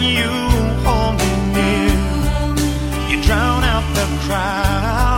you hold me near, you drown out the crowd.